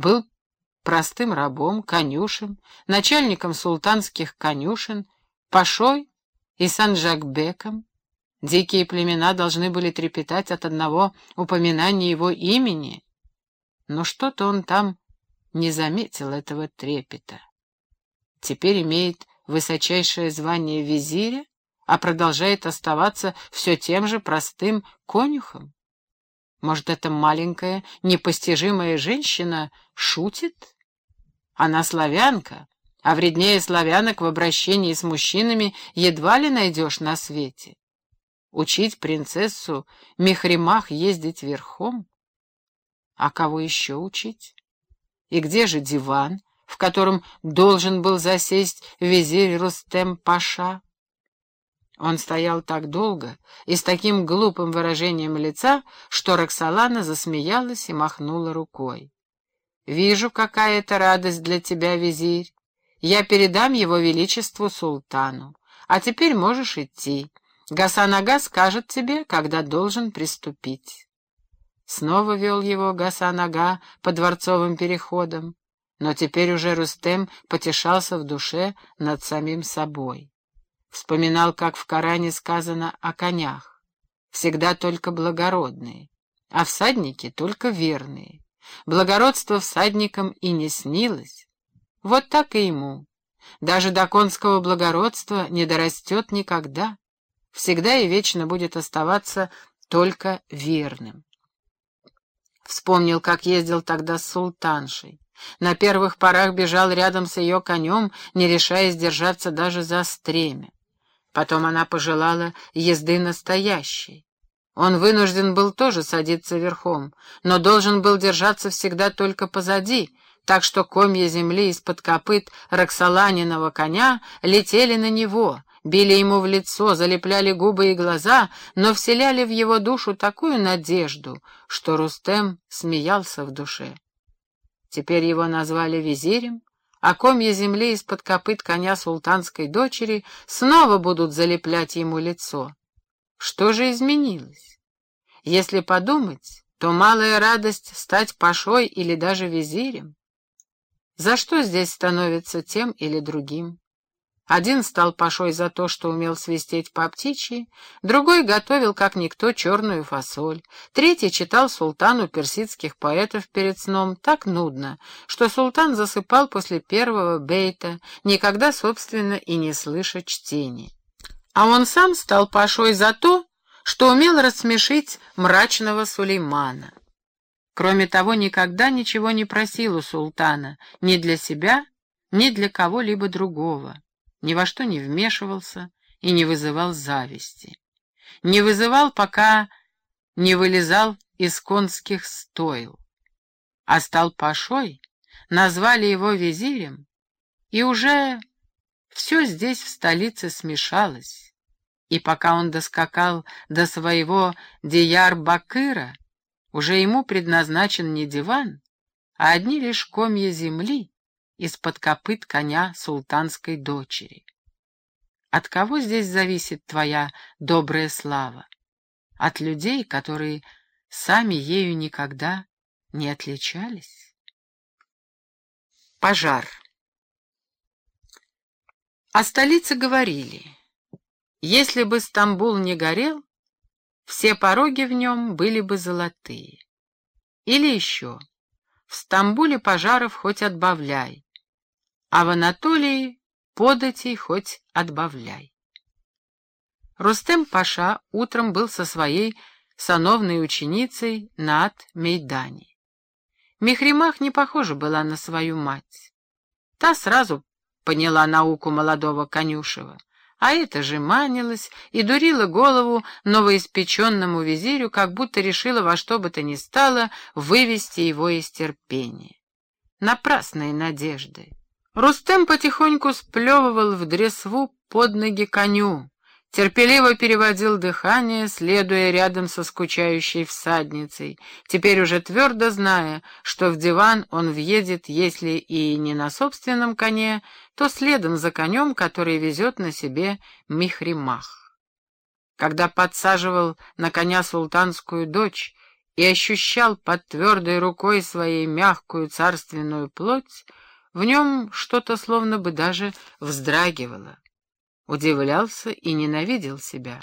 был простым рабом, конюшем, начальником султанских конюшен, пашой и санджакбеком. Дикие племена должны были трепетать от одного упоминания его имени, но что-то он там не заметил этого трепета. Теперь имеет высочайшее звание визиря, а продолжает оставаться все тем же простым конюхом. Может, эта маленькая, непостижимая женщина шутит? Она славянка, а вреднее славянок в обращении с мужчинами едва ли найдешь на свете. Учить принцессу Мехримах ездить верхом? А кого еще учить? И где же диван, в котором должен был засесть визирь Рустем-Паша? Он стоял так долго и с таким глупым выражением лица, что Роксолана засмеялась и махнула рукой. «Вижу, какая это радость для тебя, визирь. Я передам его величеству султану. А теперь можешь идти. Гасан-ага скажет тебе, когда должен приступить». Снова вел его Гасан-ага по дворцовым переходам, но теперь уже Рустем потешался в душе над самим собой. Вспоминал, как в Коране сказано о конях. Всегда только благородные, а всадники только верные. Благородство всадникам и не снилось. Вот так и ему. Даже до конского благородства не дорастет никогда. Всегда и вечно будет оставаться только верным. Вспомнил, как ездил тогда с султаншей. На первых порах бежал рядом с ее конем, не решаясь держаться даже за стремя. Потом она пожелала езды настоящей. Он вынужден был тоже садиться верхом, но должен был держаться всегда только позади, так что комья земли из-под копыт Роксоланиного коня летели на него, били ему в лицо, залепляли губы и глаза, но вселяли в его душу такую надежду, что Рустем смеялся в душе. Теперь его назвали визирем, а комья земли из-под копыт коня султанской дочери снова будут залеплять ему лицо. Что же изменилось? Если подумать, то малая радость стать пашой или даже визирем. За что здесь становится тем или другим? Один стал пашой за то, что умел свистеть по птичьи, другой готовил, как никто, черную фасоль, третий читал султану персидских поэтов перед сном так нудно, что султан засыпал после первого бейта, никогда, собственно, и не слыша чтения. А он сам стал пашой за то, что умел рассмешить мрачного Сулеймана. Кроме того, никогда ничего не просил у султана, ни для себя, ни для кого-либо другого ни во что не вмешивался и не вызывал зависти. Не вызывал, пока не вылезал из конских стойл. А стал пашой, назвали его визирем, и уже все здесь в столице смешалось. И пока он доскакал до своего Дияр-Бакыра, уже ему предназначен не диван, а одни лишь комья земли, из-под копыт коня султанской дочери. От кого здесь зависит твоя добрая слава? От людей, которые сами ею никогда не отличались? Пожар. О столице говорили, если бы Стамбул не горел, все пороги в нем были бы золотые. Или еще, в Стамбуле пожаров хоть отбавляй, а в Анатолии податей хоть отбавляй. Рустем Паша утром был со своей сановной ученицей над Мейдане. Мехримах не похожа была на свою мать. Та сразу поняла науку молодого конюшева, а эта же манилась и дурила голову новоиспеченному визирю, как будто решила во что бы то ни стало вывести его из терпения. Напрасные надежды. Рустем потихоньку сплевывал в дресву под ноги коню, терпеливо переводил дыхание, следуя рядом со скучающей всадницей, теперь уже твердо зная, что в диван он въедет, если и не на собственном коне, то следом за конем, который везет на себе Михримах. Когда подсаживал на коня султанскую дочь и ощущал под твердой рукой своей мягкую царственную плоть, в нем что-то словно бы даже вздрагивало. Удивлялся и ненавидел себя.